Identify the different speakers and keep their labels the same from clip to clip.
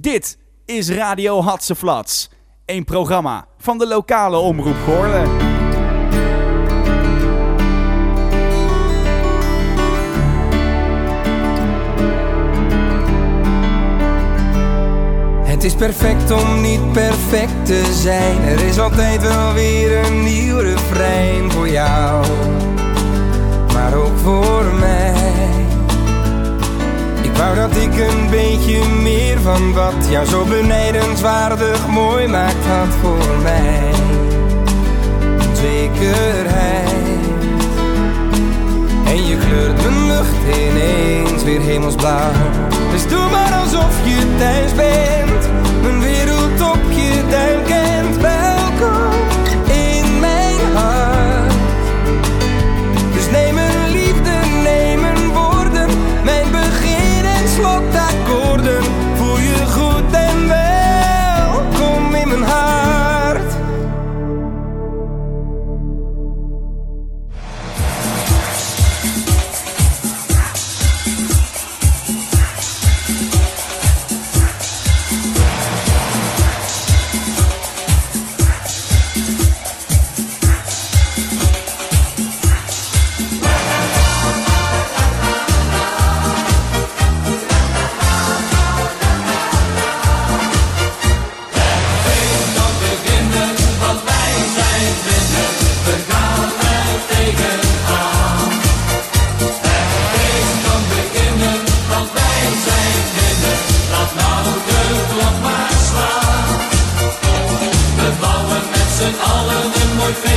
Speaker 1: Dit is Radio Hatseflats. Een programma van de lokale omroep Goorlen.
Speaker 2: Het is perfect om niet perfect te zijn. Er is altijd wel weer een nieuw refrein voor jou, maar ook voor mij. Wou dat ik een beetje meer van wat jou zo benijdenswaardig mooi maakt had voor mij. Zekerheid. En je kleurt mijn lucht ineens weer hemelsblauw. Dus doe maar alsof je thuis bent.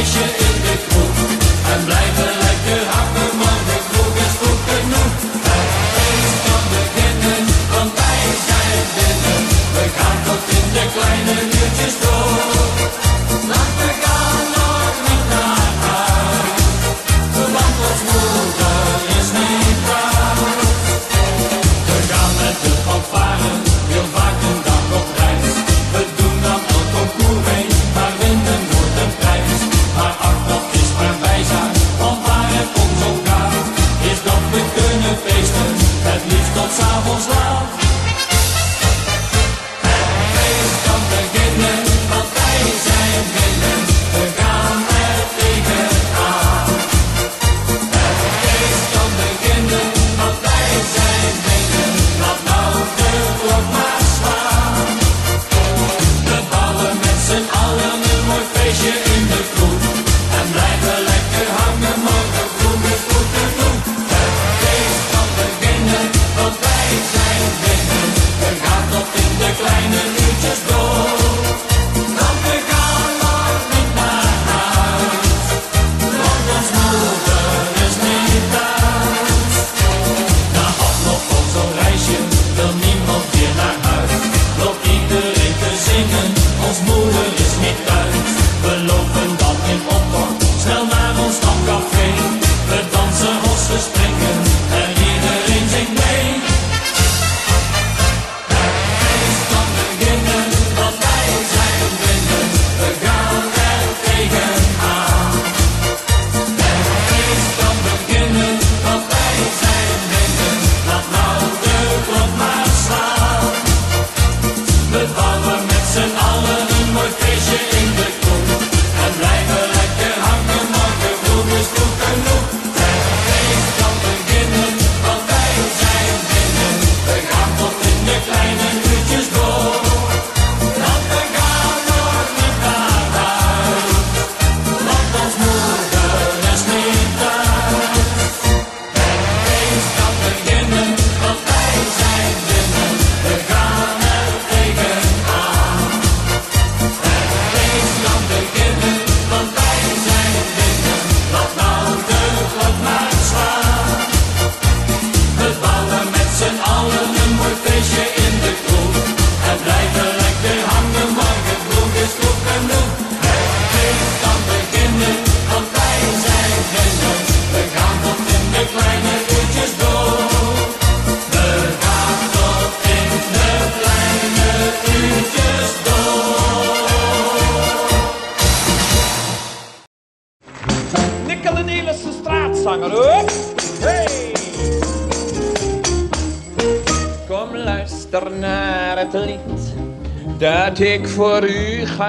Speaker 3: Maar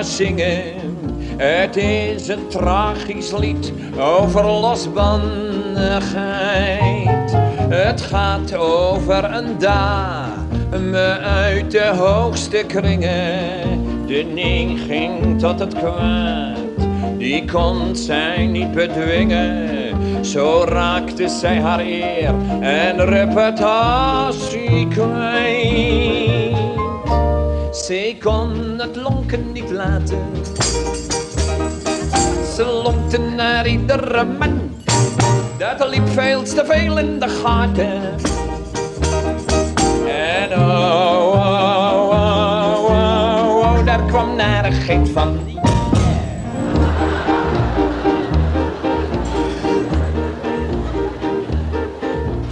Speaker 4: zingen. Het is een tragisch lied over losbandigheid. Het gaat over een dame uit de hoogste kringen. De ging tot het kwaad, die kon zij niet bedwingen. Zo raakte zij haar eer en reputatie kwijt. Lonken niet laten. Ze lonkte naar iedere man. Dat liep veel te veel in de gaten. En oh, oh, oh, oh, oh daar kwam narigheid van.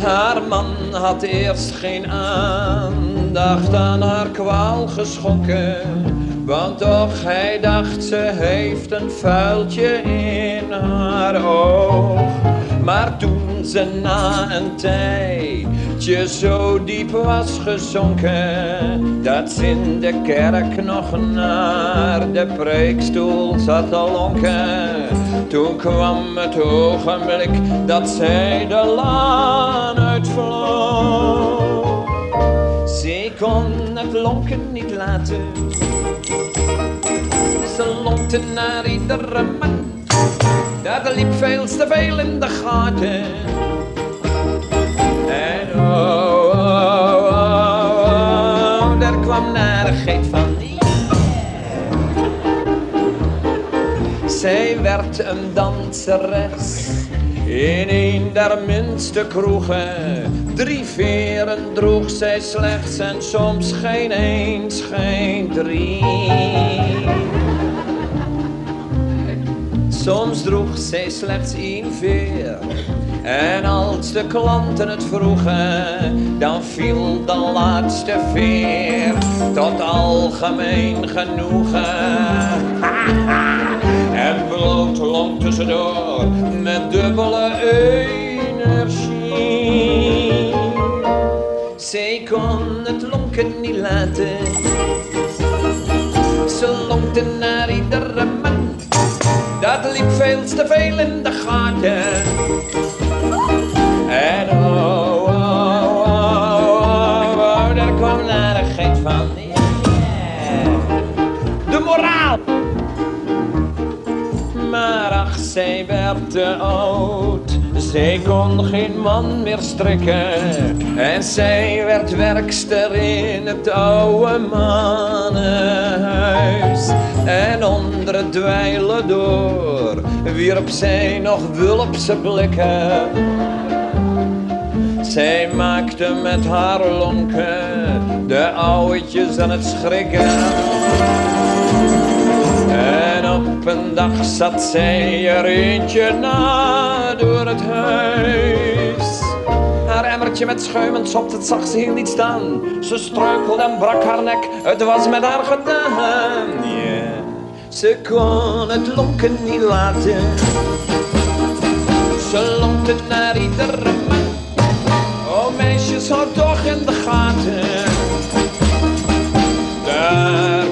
Speaker 4: Haar man had eerst geen aandacht aan haar kwaal geschonken. Want toch hij dacht ze heeft een vuiltje in haar oog. Maar toen ze na een tijdje zo diep was gezonken, dat ze in de kerk nog naar de preekstoel zat te lonken. Toen kwam het ogenblik dat zij de laan uitvloog. Ze kon het lonken niet laten. Ze lonkte naar iedere man. Dat liep veel te veel in de gaten. En oh, oh, oh, oh daar kwam narigheid van. Zij werd een danseres in een der minste kroegen. Drie veren droeg zij slechts en soms geen eens, geen drie. Soms droeg zij slechts één veer. En als de klanten het vroegen, dan viel de laatste veer tot algemeen genoegen. En bloot long tussendoor met dubbele energie. Zij kon het lonken niet laten. Ze lonkte naar iedere man. Dat liep veel te veel in de gaten. En oh, oh, oh, oh, oh daar kwam narigheid van. De moraal. Maar ach, zij werd te oud. Zij kon geen man meer strikken. En zij werd werkster in het oude mannenhuis. En onder het dweilen door wierp zij nog wulpse blikken. Zij maakte met haar lonken de ouwetjes aan het schrikken. Op een dag zat zij er eentje na door het huis. Haar emmertje met schuim en sop, dat zag ze hier niet staan. Ze struikelde en brak haar nek, het was met haar gedaan. Ze kon het lonken niet laten. Ze lonkte naar iedere man. Oh meisjes, houd toch in de gaten. Daar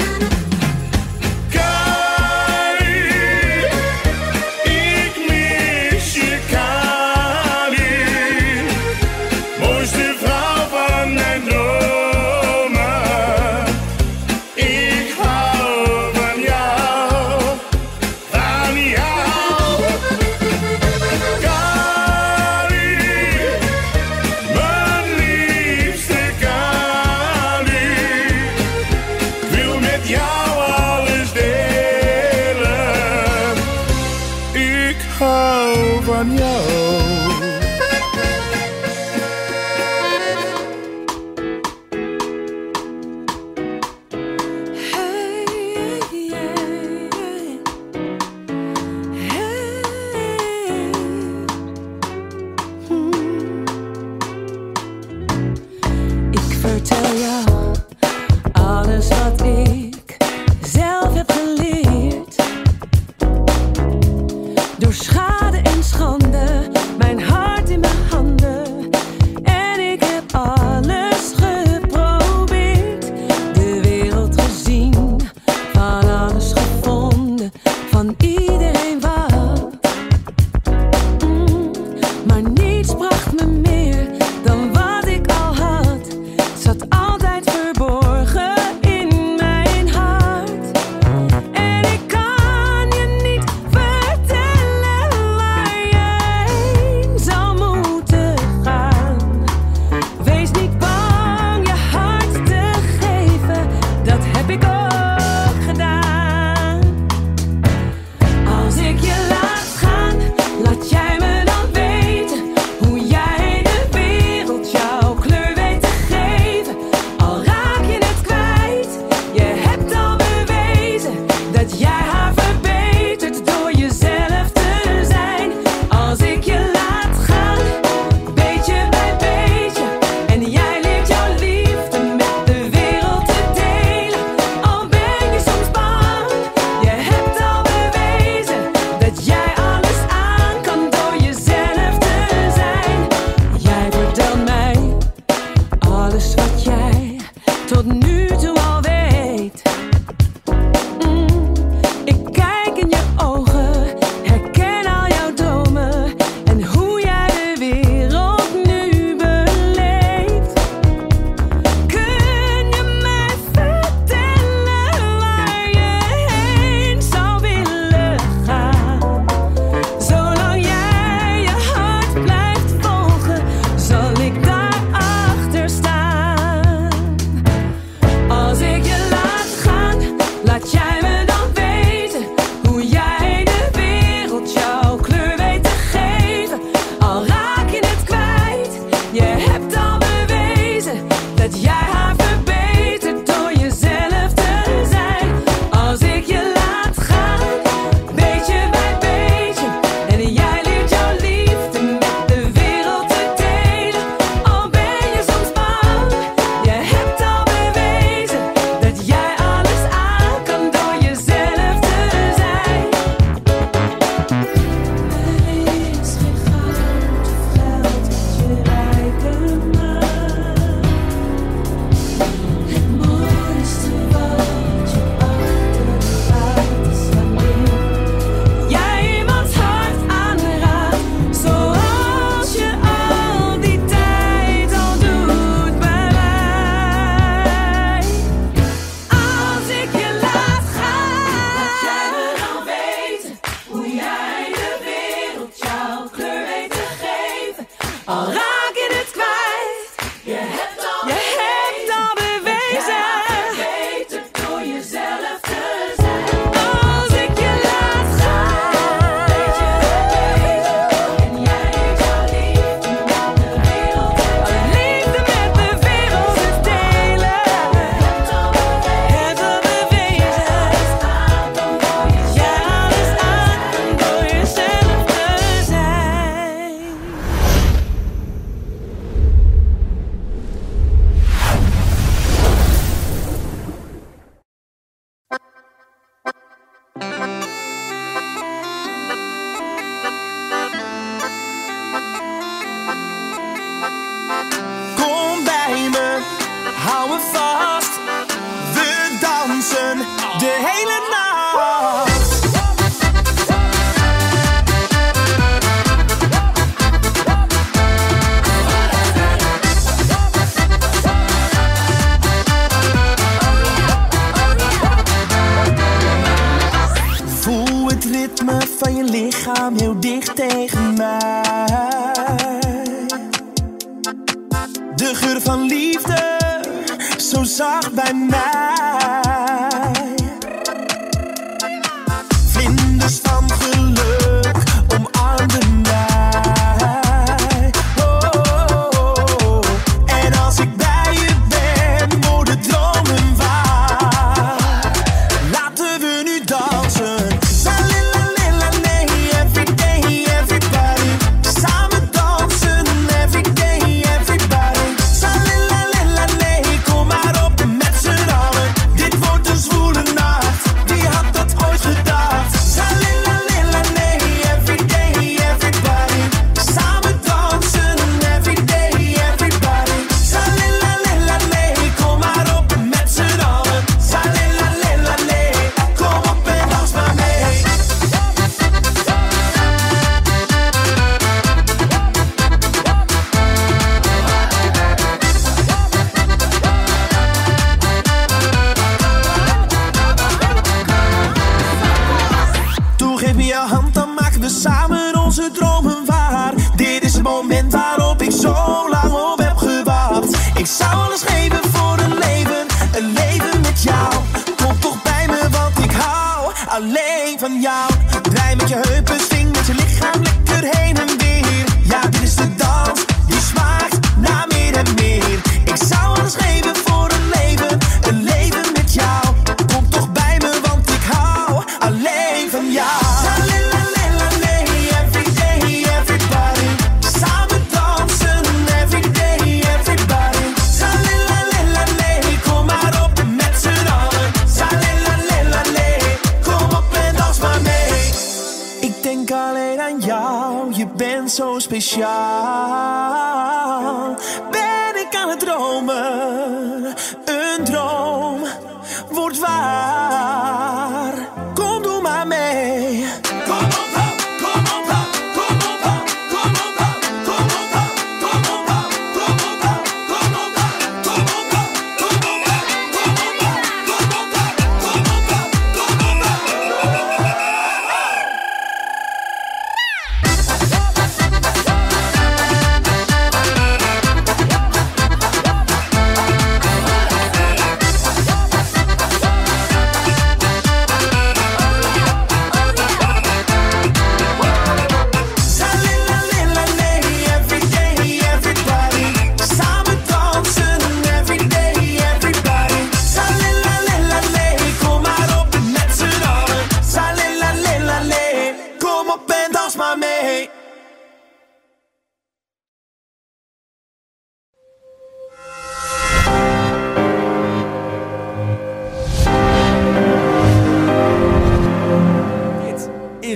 Speaker 5: via hand, dan maken we samen onze droom.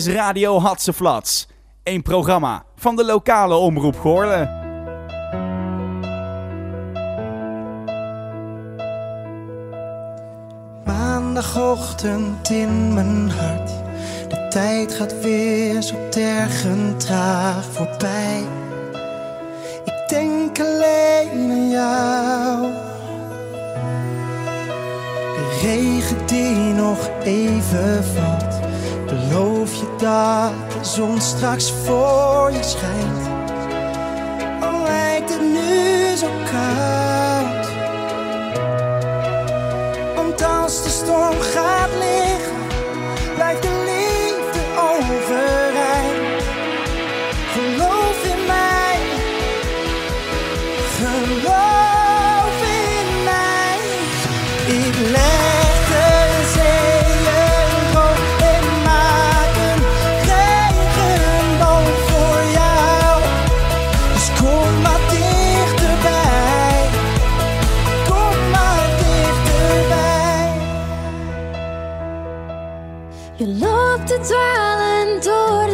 Speaker 6: is Radio Hatseflats. Een programma van de lokale omroep Goorlen.
Speaker 5: Maandagochtend in mijn hart. De tijd gaat weer zo tergend traag voorbij. Ik denk alleen aan jou. De regen die nog even valt Beloof je dat de zon straks voor je schijnt? Al lijkt het nu zo koud. Want als de storm gaat liggen, blijft de
Speaker 7: swirling through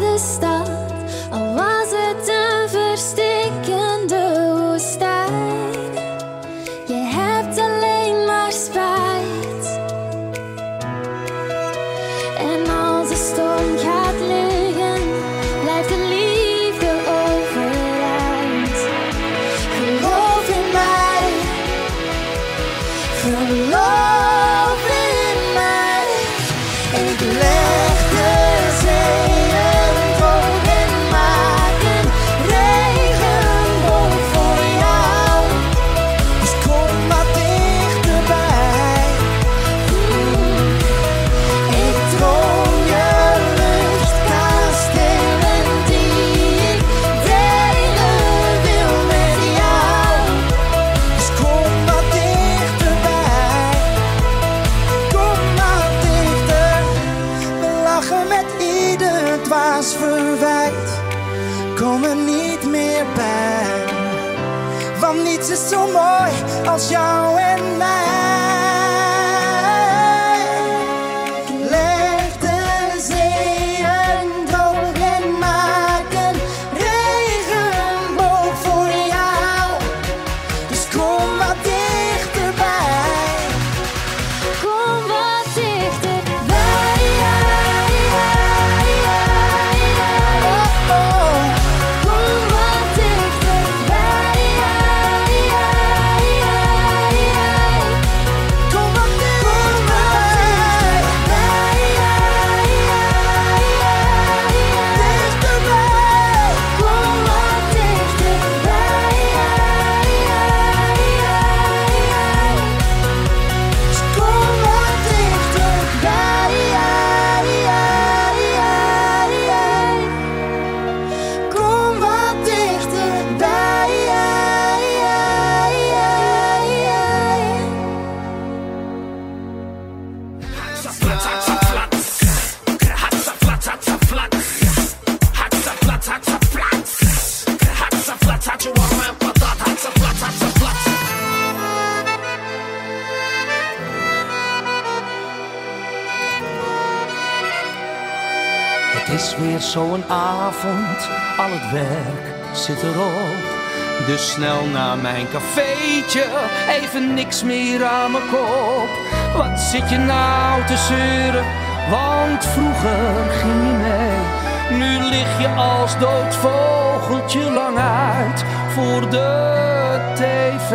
Speaker 7: al het
Speaker 8: werk zit erop. Dus snel naar mijn cafeetje, even niks meer aan mijn kop. Wat zit je nou te zeuren, want vroeger ging je mee. Nu lig je als dood vogeltje lang uit voor de tv.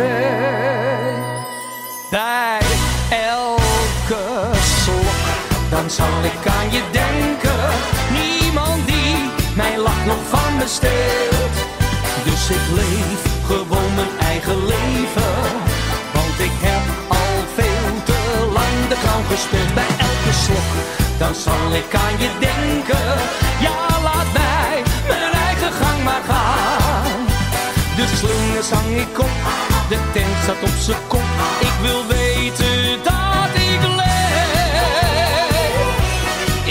Speaker 8: Bij elke slok, dan zal ik aan je denken. Dus ik leef gewoon mijn eigen leven. Want ik heb al veel te lang de clown gespeeld. Bij elke slok, dan zal ik aan je denken. Ja, laat mij mijn eigen gang maar gaan. De slingers hang ik op, de tent staat op z'n kop. Ik wil weten dat ik leef.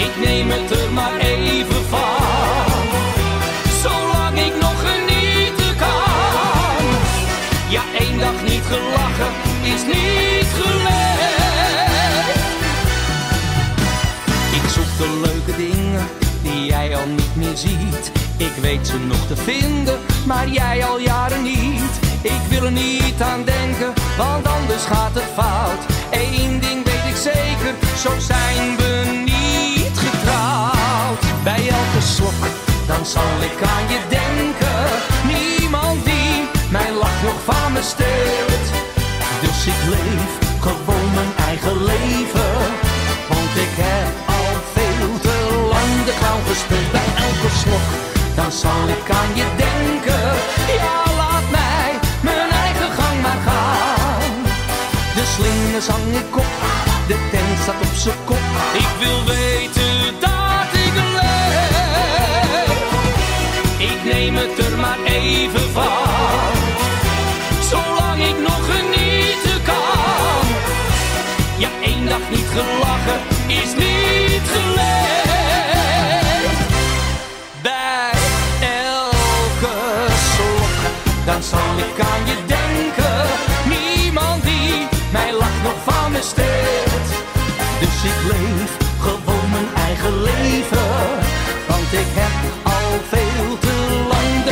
Speaker 8: Ik neem het er maar even van. Gelachen is niet geleefd. Ik zoek de leuke dingen die jij al niet meer ziet. Ik weet ze nog te vinden, maar jij al jaren niet. Ik wil er niet aan denken, want anders gaat het fout. Eén ding weet ik zeker, zo zijn we niet getrouwd. Bij elke slok, dan zal ik aan je denken. Niemand die mijn lach nog van me. Dus ik leef gewoon mijn eigen leven. Want ik heb al veel te lang de clown gespeeld. Bij elke slok, dan zal ik aan je denken. Ja, laat mij mijn eigen gang maar gaan. De slingers hang ik op, de tent staat op z'n kop. Ik wil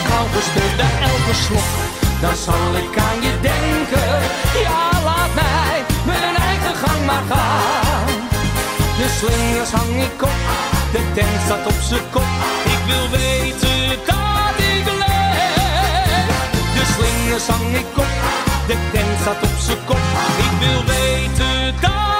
Speaker 8: de kou gespeeld. Bij elke slok, dan zal ik aan je denken. Ja, laat mij mijn eigen gang maar gaan. De slingers hang ik op, de tent staat op z'n kop. Ik wil weten dat ik leef. De slingers hang ik op, de tent staat op z'n kop. Ik wil weten dat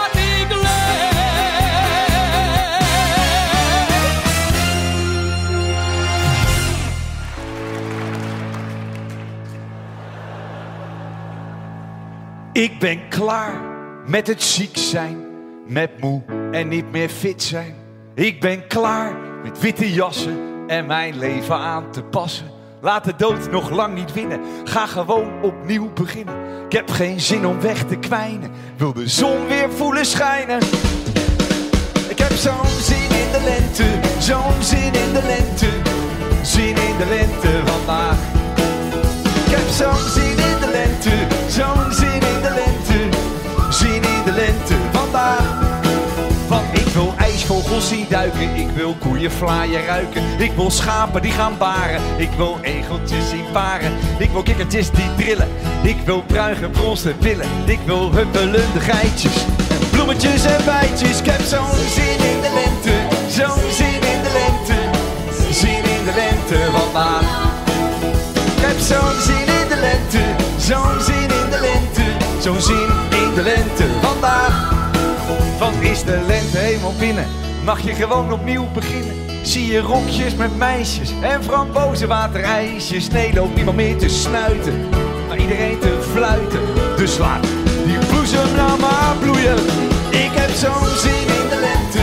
Speaker 8: Ik
Speaker 1: ben klaar met het ziek zijn, met moe en niet meer fit zijn. Ik ben klaar met witte jassen en mijn leven aan te passen. Laat de dood nog lang niet winnen, ga gewoon opnieuw beginnen. Ik heb geen zin om weg te kwijnen, wil de zon weer voelen schijnen. Ik heb zo'n zin in de lente, zo'n zin in de lente. Zin in de lente vandaag. Ik heb zo'n zin in de lente. Vogels zien duiken. Ik wil koeien vlaaien ruiken. Ik wil schapen die gaan baren. Ik wil egeltjes zien paren. Ik wil kikkertjes die trillen. Ik wil bruine bronzen pillen. Ik wil huppelende geitjes. Bloemetjes en bijtjes. Ik heb zo'n zin in de lente. Zo'n zin in de lente. Zin in de lente vandaag. Ik heb zo'n zin in de lente. Zo'n zin in de lente. Zo'n zin in de lente vandaag. Want is de lente helemaal binnen, mag je gewoon opnieuw beginnen. Zie je rokjes met meisjes en frambozenwaterijsjes. Nee, loopt niemand meer te snuiten, maar iedereen te fluiten. Dus laat die bloesem nou maar bloeien. Ik heb zo'n zin in de lente,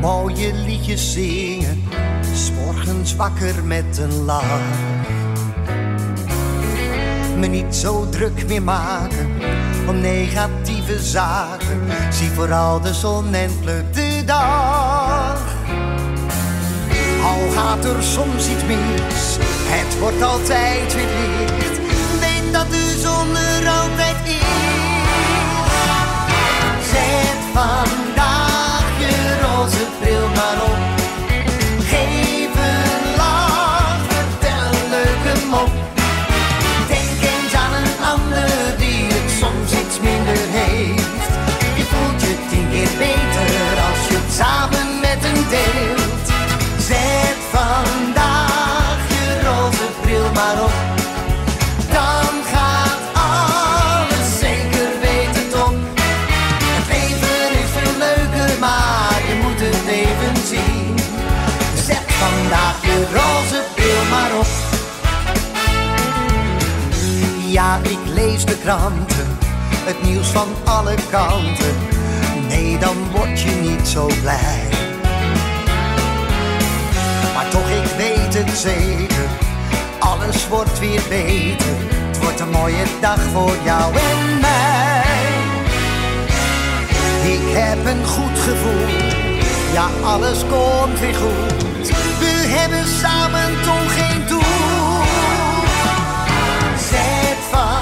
Speaker 9: mooie liedjes zingen, s'morgens wakker met een lach. Me niet zo druk meer maken om negatieve zaken, zie vooral de zon en pluk de dag. Al gaat er soms iets mis, het wordt altijd weer licht. Weet dat de zon er altijd is. Zet je roze bril maar op. Geef een lach, vertel een leuke mop. Het nieuws van alle kanten. Nee, dan word je niet zo blij. Maar toch, ik weet het zeker, alles wordt weer beter. Het wordt een mooie dag voor jou en mij. Ik heb een goed gevoel, ja alles komt weer goed. We hebben samen toch geen doel. Zet vandaag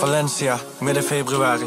Speaker 10: Valencia, midden februari.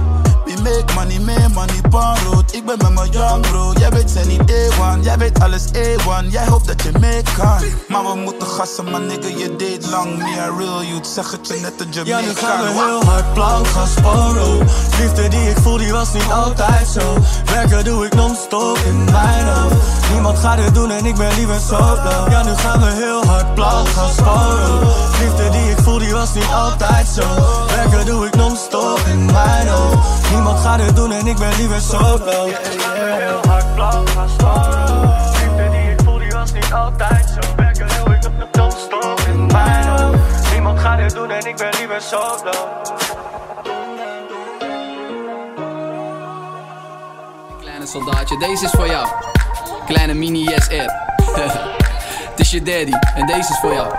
Speaker 11: We make money, meer money, pan road. Ik ben met mijn young bro. Jij weet zijn niet A1, jij weet alles A1. Jij hoopt dat je mee kan. Maar we moeten gassen, maar nigga, je deed lang. Me a real youth, zeg het je net een
Speaker 10: Ja,
Speaker 11: Jamaican.
Speaker 10: nu gaan we heel hard blank gaan sporen. Liefde die ik voel, die was niet altijd zo. Werken doe ik non-stop in mijn hoofd. Niemand gaat het doen en ik ben liever solo. Ja, nu gaan we heel hard blank gaan sporen. Liefde die ik voel, die was niet altijd zo. Werken doe ik non-stop in mijn hoofd. Niemand gaat het doen en ik ben liever solo. We heel hard blank gaan sporen. Liefde die ik voel, die was niet altijd zo. Werken doe ik non-stop in mijn hoofd. Niemand gaat het doen en ik ben liever solo.
Speaker 12: Kleine soldaatje, deze is voor jou. Kleine mini yes app. Het is je daddy en deze is voor jou.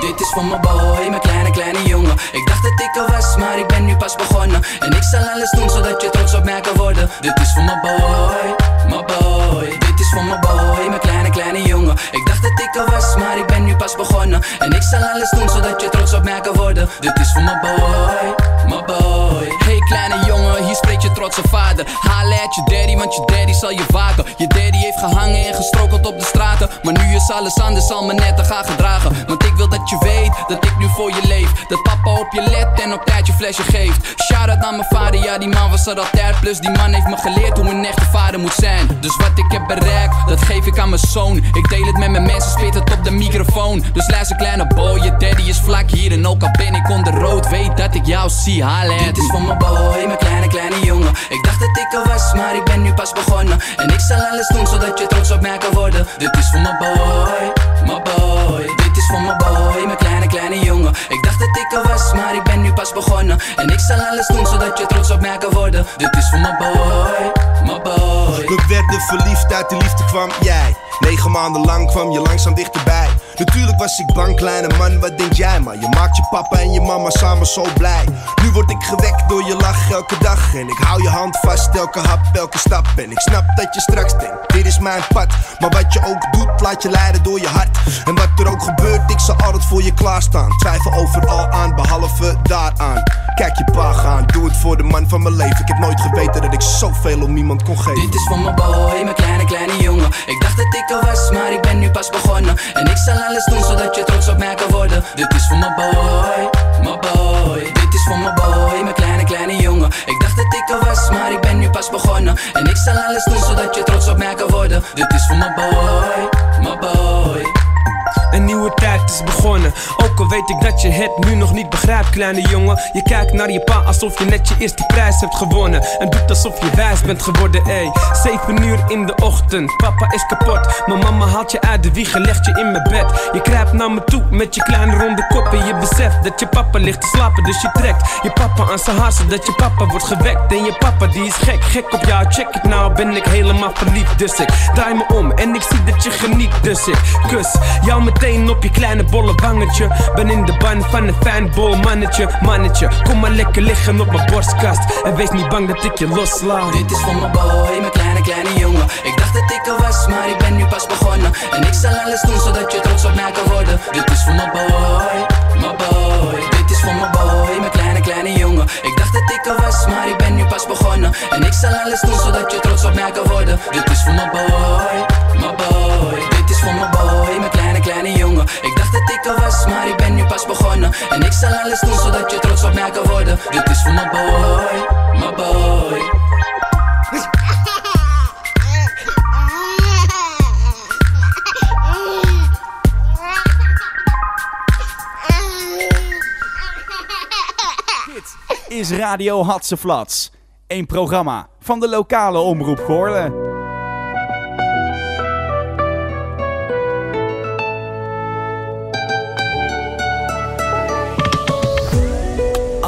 Speaker 12: Dit is voor mijn boy, mijn kleine kleine jongen. Ik dacht dat ik er was, maar ik ben nu pas begonnen. En ik zal alles doen zodat je trots op mij kan worden. Dit is voor mijn boy, mijn boy. Voor mijn boy, mijn kleine kleine jongen. Ik dacht dat ik er was, maar ik ben nu pas begonnen. En ik zal alles doen zodat je trots op mij kan worden. Dit is voor mijn boy, mijn boy. Hey kleine jongen, hier spreekt je trotse vader. Haal uit je daddy, want je daddy zal je waken. Je daddy heeft gehangen en gestrokeld op de straten. Maar nu is alles anders, zal me net te gaan gedragen. Want ik wil dat je weet dat ik nu voor je leef. Dat papa op je let en op tijd je flesje geeft. Shout out aan mijn vader, ja die man was er altijd. Plus die man heeft me geleerd hoe een echte vader moet zijn. Dus wat ik heb bereikt, dat geef ik aan mijn zoon. Ik deel het met mijn mensen, spit het op de microfoon. Dus luister kleine boy, je daddy is vlak hier. En ook al ben ik onder rood, weet dat ik jou zie. Haal het. Dit is voor mijn boy, mijn kleine kleine jongen. Ik dacht dat ik er was, maar ik ben nu pas begonnen. En ik zal alles doen zodat je trots op mij kan worden. Dit is voor mijn boy, mijn boy. Voor mijn boy, mijn kleine kleine jongen. Ik dacht dat ik er was, maar ik ben nu pas begonnen. En ik zal alles doen zodat je trots op mij kan worden. Dit is voor mijn boy, mijn boy.
Speaker 13: We werden verliefd, uit de liefde kwam jij. Negen maanden lang kwam je langzaam dichterbij. Natuurlijk was ik bang, kleine man, wat denk jij? Maar je maakt je papa en je mama samen zo blij. Nu word ik gewekt door je lach elke dag. En ik hou je hand vast, elke hap, elke stap. En ik snap dat je straks denkt, dit is mijn pad. Maar wat je ook doet, laat je leiden door je hart. En wat er ook gebeurt, ik zal altijd voor je klaarstaan. Twijfel overal aan, behalve daaraan. Kijk je pa gaan, doe het voor de man van mijn leven. Ik heb nooit geweten dat ik zoveel om iemand kon geven.
Speaker 12: Dit is voor mijn boy, mijn kleine kleine jongen. Ik dacht dat ik er was, maar ik ben nu pas begonnen. En ik zal alles doen zodat je trots op mij kan worden. Dit is voor mijn boy, mijn boy. Dit is voor mijn boy, mijn kleine kleine jongen. Ik dacht dat ik er was, maar ik ben nu pas begonnen. En ik zal alles doen zodat je trots op mij kan worden. Dit is voor mijn boy, mijn boy.
Speaker 14: Een nieuwe tijd is begonnen, ook al weet ik dat je het nu nog niet begrijpt, kleine jongen. Je kijkt naar je pa alsof je net je eerste prijs hebt gewonnen. En doet alsof je wijs bent geworden, ey. 7 uur in de ochtend, papa is kapot. Mijn mama haalt je uit de wieg en legt je in mijn bed. Je kruipt naar me toe met je kleine ronde kop. En je beseft dat je papa ligt te slapen, dus je trekt je papa aan zijn haar zodat je papa wordt gewekt. En je papa die is gek, gek op jou. Check it nou, ben ik helemaal verliefd. Dus ik draai me om en ik zie dat je geniet. Dus ik kus jou meteen op je kleine bolle wangetje. Ben in de ban van een fanboy mannetje. Mannetje, kom maar lekker liggen op mijn borstkast. En wees niet bang dat ik je loslaat.
Speaker 12: Dit is voor mijn boy, mijn kleine, kleine jongen. Ik dacht dat ik er was, maar ik ben nu pas begonnen. En ik zal alles doen zodat je trots op mij kan worden. Dit is voor mijn boy, mijn boy. Dit is voor mijn boy, mijn kleine, kleine jongen. Ik dacht dat ik er was, maar ik ben nu pas begonnen. En ik zal alles doen zodat je trots op mij kan worden. Dit is voor mijn boy, mijn boy. Dit voor mijn boy, mijn kleine, kleine jongen. Ik dacht dat ik er was, maar ik ben nu pas begonnen. En ik zal alles doen zodat je trots op mij kan worden. Dit is voor mijn boy, mijn boy.
Speaker 6: Is Radio Hatseflats. Een programma van de lokale omroep Goorlen.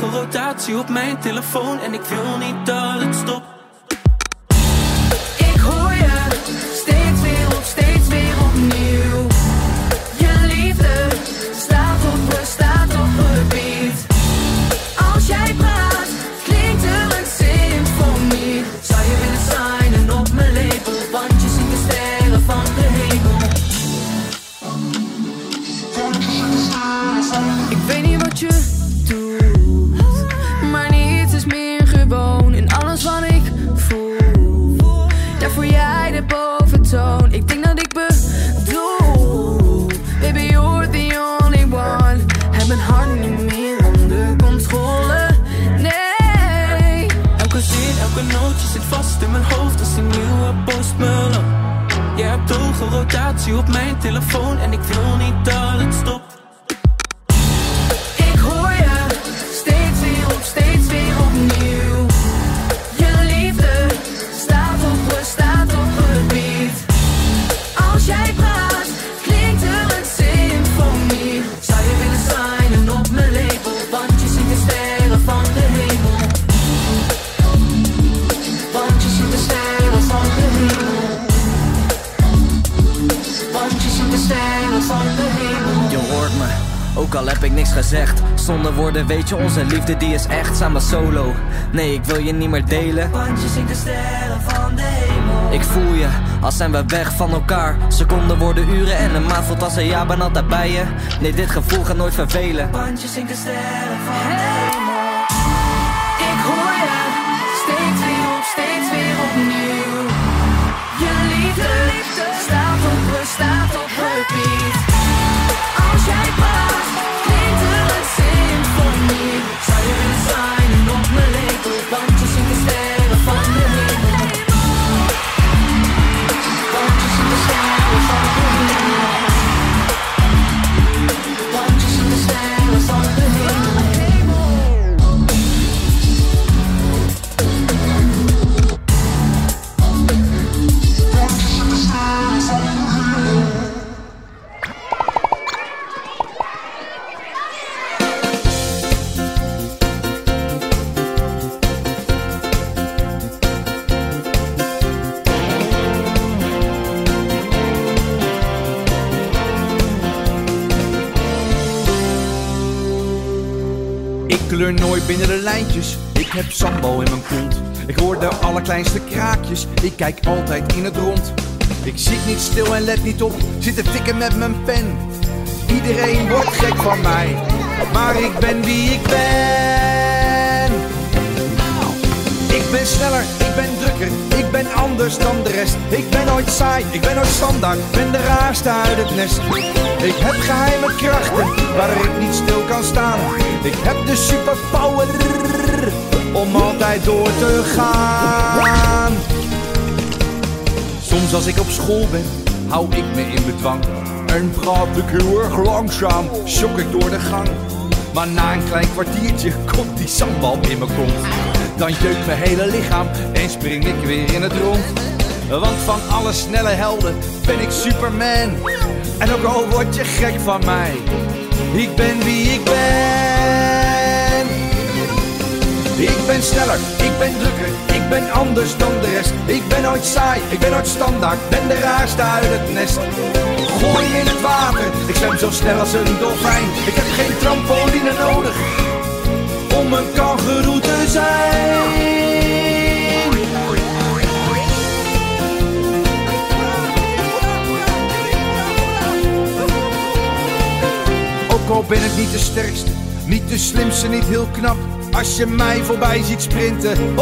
Speaker 15: hoge rotatie op mijn telefoon en ik wil niet dat het stopt.
Speaker 16: Gezegd. Zonder woorden weet je, onze liefde die is echt samen solo. Nee, ik wil je niet meer delen.
Speaker 17: Ziet de sterren van de hemel.
Speaker 16: Ik voel je, als zijn we weg van elkaar. Seconden worden uren en een maand voelt als een jaar ben altijd bij je. Nee, dit gevoel gaat nooit vervelen.
Speaker 17: Zingt de sterren van de hemel. Ik hoor je steeds weer op, steeds weer opnieuw. Je liefde staat op, staat op repeat. Als jij praat, symfonie. Zou de
Speaker 1: lijntjes, ik heb sambal in mijn kont. Ik hoor de allerkleinste kraakjes, ik kijk altijd in het rond. Ik zit niet stil en let niet op, zit te tikken met mijn pen. Iedereen wordt gek van mij, maar ik ben wie ik ben. Ik ben sneller, ik ben drukker, dan de rest. Ik ben nooit saai, ik ben nooit standaard, ben de raarste uit het nest. Ik heb geheime krachten waar ik niet stil kan staan. Ik heb de superpower om altijd door te gaan. Soms als ik op school ben, hou ik me in bedwang. En praat ik heel erg langzaam, sjok ik door de gang. Maar na een klein kwartiertje komt die sambal in mijn kont. Dan jeukt mijn hele lichaam en spring ik weer in het rond. Want van alle snelle helden ben ik Superman. En ook al word je gek van mij, ik ben wie ik ben. Ik ben sneller, ik ben drukker, ik ben anders dan de rest. Ik ben nooit saai, ik ben nooit standaard, ben de raarste uit het nest. Gooi in het water, ik zwem zo snel als een dolfijn. Ik heb geen trampoline nodig om een kangeroe te zijn. Ook al ben ik niet de sterkste, niet de slimste, niet heel knap. Als je mij voorbij ziet sprinten,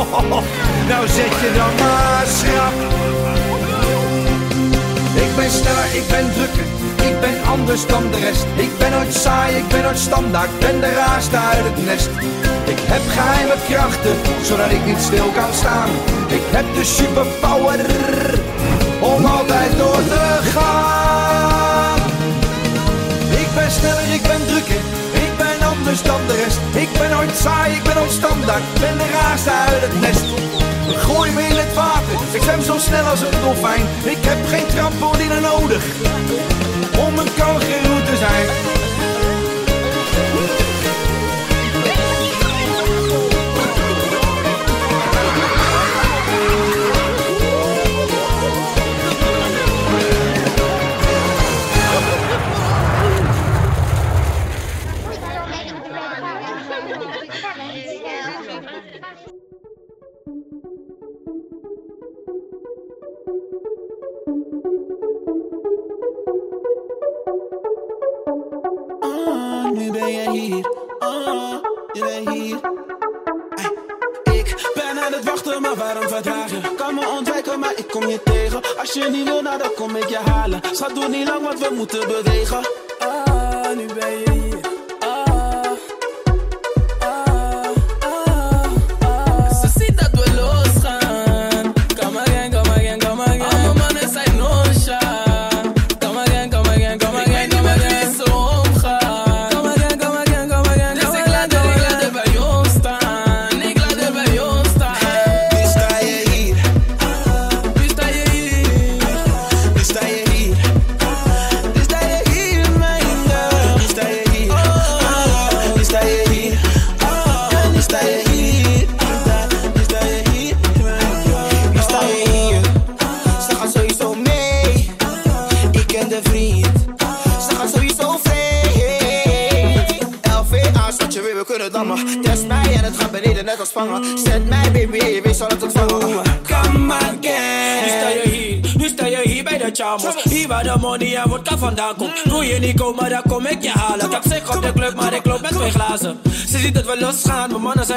Speaker 1: nou zet je dan maar schrap. Ik ben sneller, ik ben ik ben anders dan de rest. Ik ben nooit saai, ik ben nooit standaard, ben de raarste uit het nest. Ik heb geheime krachten, zodat ik niet stil kan staan. Ik heb de superpower om altijd door te gaan. Ik ben sneller, ik ben drukker, ik ben anders dan de rest. Ik ben nooit saai, ik ben nooit standaard, ben de raarste uit het nest. Gooi me in het water, ik zwem zo snel als een dolfijn. Ik heb geen trampoline nodig om een kangeroe te
Speaker 18: zijn.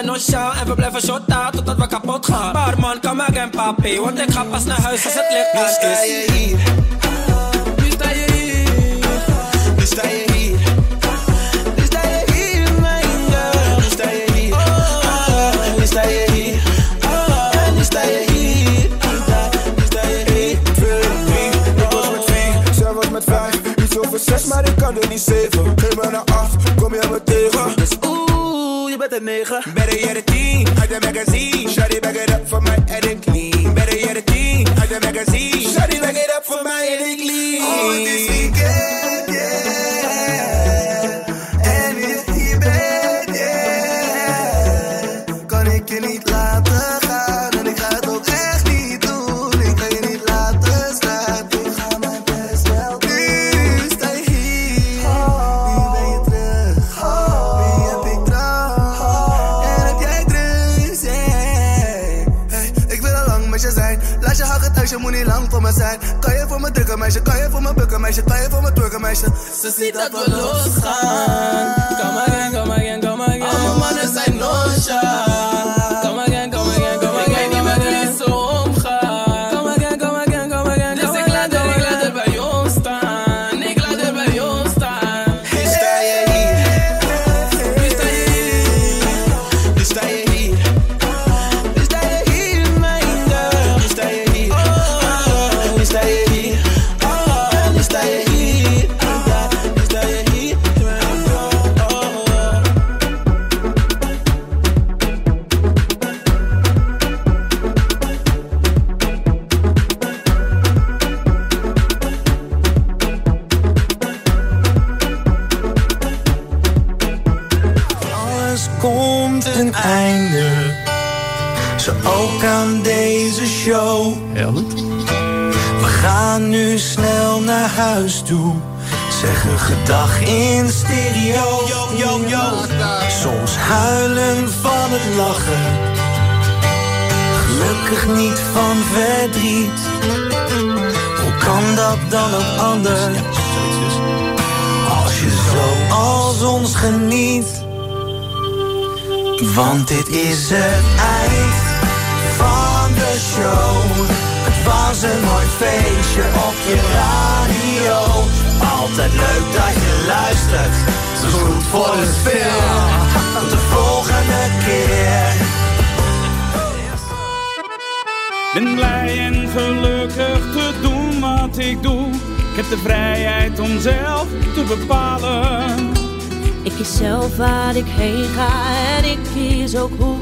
Speaker 18: En we blijven shotten totdat we kapot gaan. Maar man, come again, papi. Want ik ga pas naar huis als het licht aan is.
Speaker 5: je hier. Nu sta je hier. Nu sta je hier. Nu sta je hier, mijn girl. Nu sta je hier. Nu sta je hier. Nu sta je hier. Nu sta je hier. Ik was met vier. Zij was met vijf. Iets over zes, maar ik kan er niet zeven. Oeh, je bent een negen. Better je de tien uit de magazine. Shawty back it up for my en ik clean. Better je de tien uit de magazine. Shawty back it up for my en ik clean. Oh, het is weekend, Kan je voor me drukken, meisje? Kan je voor me bukken, meisje? Kan je voor me twerken, meisje? Ze ziet dat we losgaan. Come again, come again, come again. Alle mannen zijn nonchalant.
Speaker 19: Snel naar huis toe. Zeggen gedag in stereo. Yo, yo, yo. Soms huilen van het lachen. Gelukkig niet van verdriet. Hoe kan dat dan ook anders? Als je zo als ons geniet. Want dit is het eind van de show. Het was een mooi feestje op je radio. Altijd leuk dat je luistert. Zo goed voor het film. Tot de volgende keer.
Speaker 20: Ben blij en gelukkig te doen wat ik doe. Ik heb de vrijheid om zelf te bepalen.
Speaker 21: Ik kies zelf waar ik heen ga en ik kies ook hoe.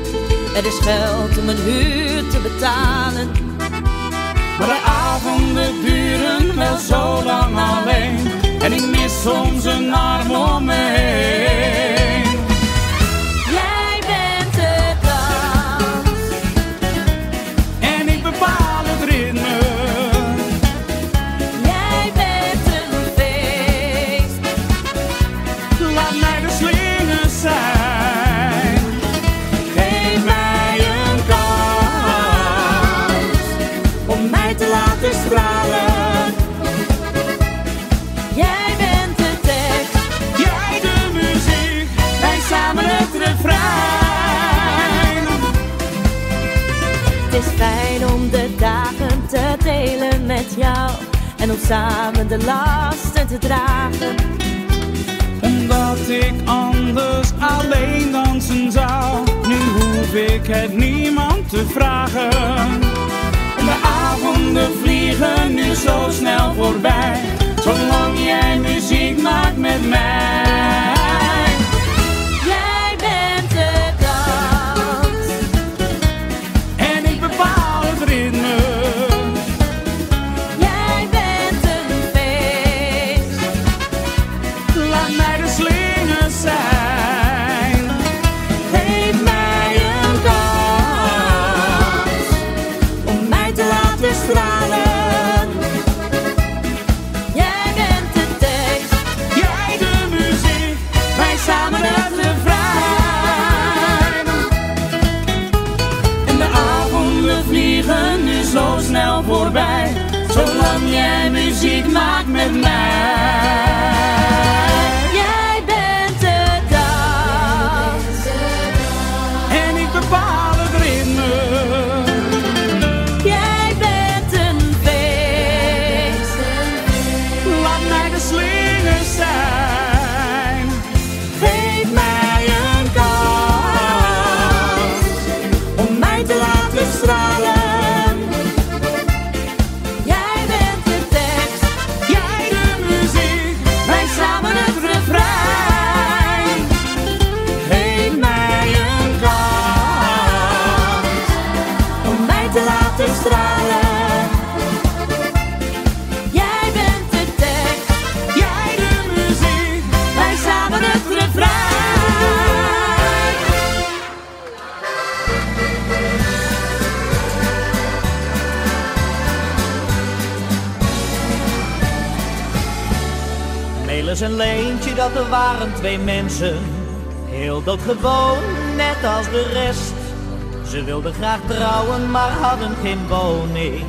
Speaker 21: Er is geld om mijn huur te betalen.
Speaker 20: Maar de avonden duren wel zo lang alleen. En ik mis soms een arm om me.
Speaker 22: Samen de lasten te dragen.
Speaker 20: Omdat ik anders alleen dansen zou. Nu hoef ik het niemand te vragen. De avonden vliegen nu zo snel voorbij. Zolang jij muziek maakt met mij.
Speaker 23: Dat er waren twee mensen. Heel doodgewoon, net als de rest. Ze wilden graag trouwen, maar hadden geen woning.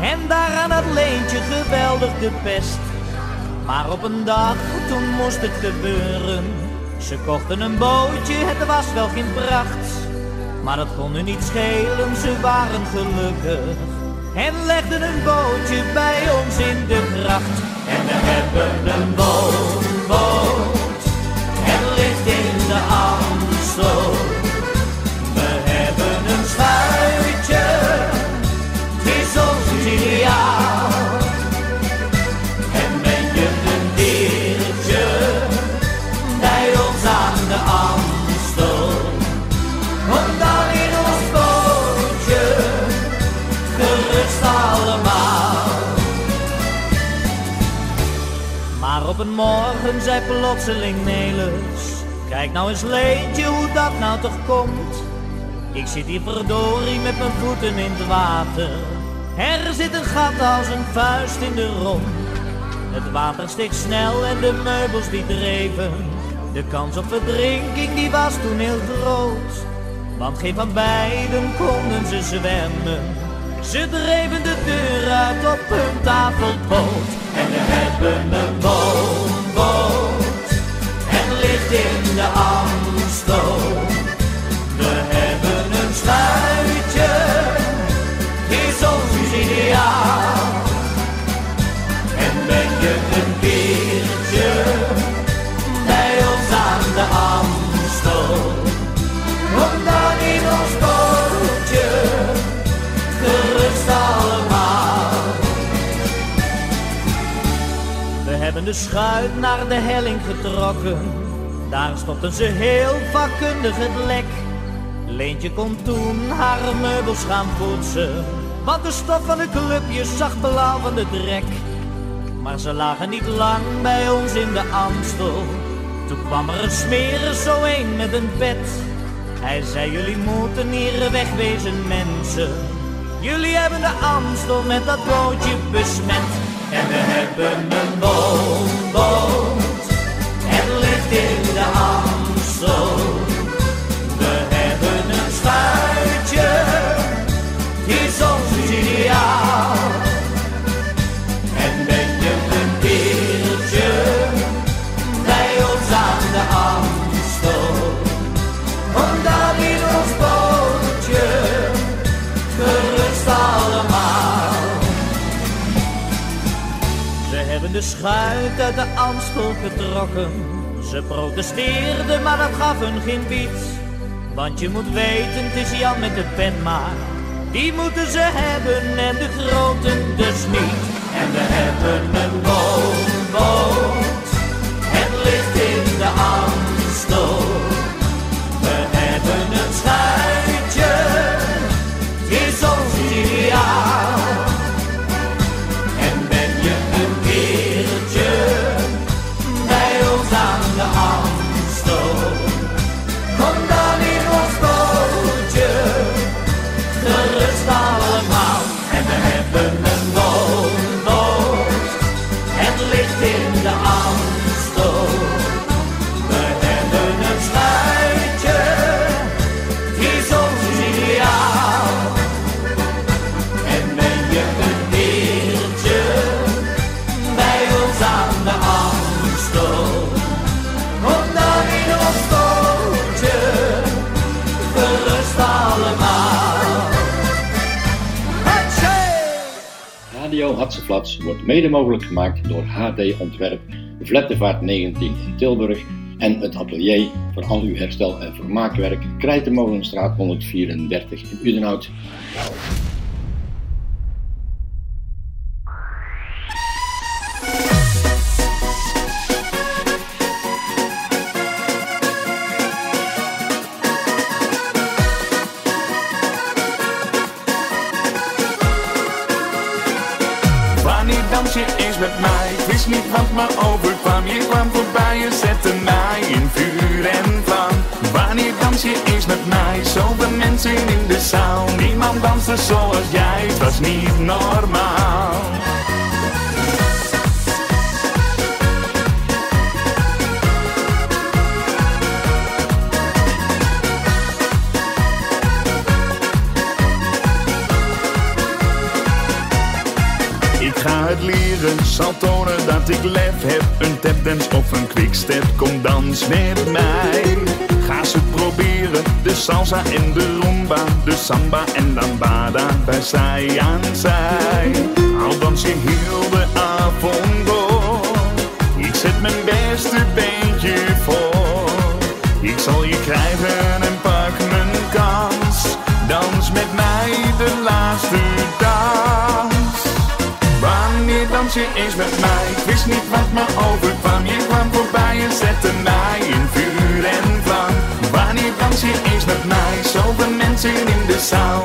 Speaker 23: En daaraan had Leentje geweldig de pest. Maar op een dag, toen moest het gebeuren. Ze kochten een bootje, het was wel geen pracht. Maar dat kon hun niet schelen, ze waren gelukkig. En legden een bootje bij ons in de gracht. En we hebben een boot, Het ligt in de Amstel. We hebben een schuitje. Het is ons ideaal. Maar op een morgen zei plotseling Nelis, kijk nou eens Leentje hoe dat nou toch komt. Ik zit hier verdorie met mijn voeten in het water. Er zit een gat als een vuist in de romp. Het water steeg snel en de meubels die dreven. De kans op verdrinking die was toen heel groot. Want geen van beiden konden ze zwemmen. Ze dreven de deur uit op hun tafelpoot. En we hebben een boot, boot. Het ligt in de Amstel. We hebben een schuitje. Is ons ideaal. En ben je de schuit naar de helling getrokken. Daar stopten ze heel vakkundig het lek. Leentje kon toen haar meubels gaan poetsen. Want de stof van de clubjes zag blauw van de drek. Maar ze lagen niet lang bij ons in de Amstel. Toen kwam er een smerer zo een met een pet. Hij zei, jullie moeten hier wegwezen mensen. Jullie hebben de Amstel met dat bootje besmet. En we hebben een boot, boot. Het ligt in de Amstel. We hebben een schuitje. Is ons ideaal. Schuit uit de Amstel getrokken. Ze protesteerden, maar dat gaf hun geen bied. Want je moet weten, het is Jan met de pen maar. Die moeten ze hebben en de groten dus niet. En we hebben een woonboot. Het ligt in de Amstel.
Speaker 24: Hatseflats wordt mede mogelijk gemaakt door HD Ontwerp, Vlettevaart 19 in Tilburg en het atelier voor al uw herstel- en vermaakwerk Krijtenmolenstraat 134 in Udenhout.
Speaker 25: Quickstep, kom dans met mij. Ga ze proberen, de salsa en de rumba, de samba en lambada bij zij aan zij. Al dans je heel de avond door, ik zet mijn beste beentje voor. Ik zal je krijgen en pak mijn kans. Dans met mij de laatste dans. Wanneer dans je eens met mij? Ik wist niet wat me overkwam. Dans je eens met mij? Zoveel mensen in de zaal.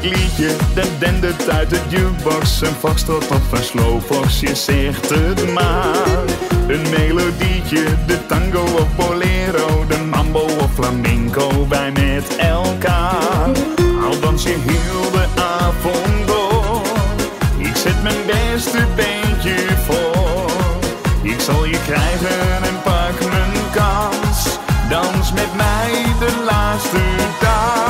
Speaker 25: Vrolijk liedje, dat dendert uit de jukebox. Een foxtrot of een slowfox, je zegt het maar. Een melodietje, de tango of bolero. De mambo of flamenco, wij met elkaar. Al dans je heel de avond door. Ik zet mijn beste beentje voor. Ik zal je krijgen en pak mijn kans. Dans met mij de laatste dans.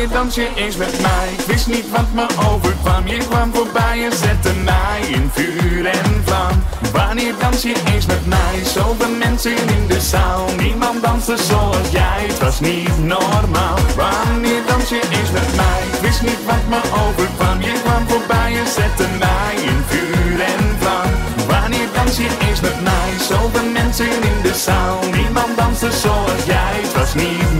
Speaker 25: Wanneer dans je eens met mij? Wist niet wat me overkwam. Je kwam voorbij en zette mij in vuur en vlam. Wanneer dans je eens met mij? Zoveel mensen in de zaal. Niemand danste zoals jij. Het was niet normaal. Wanneer dans je eens met mij? Wist niet wat me overkwam. Je kwam voorbij en zette mij in vuur en vlam. Wanneer dans je eens met mij? Zoveel mensen in de zaal. Niemand danste zoals jij. Het was niet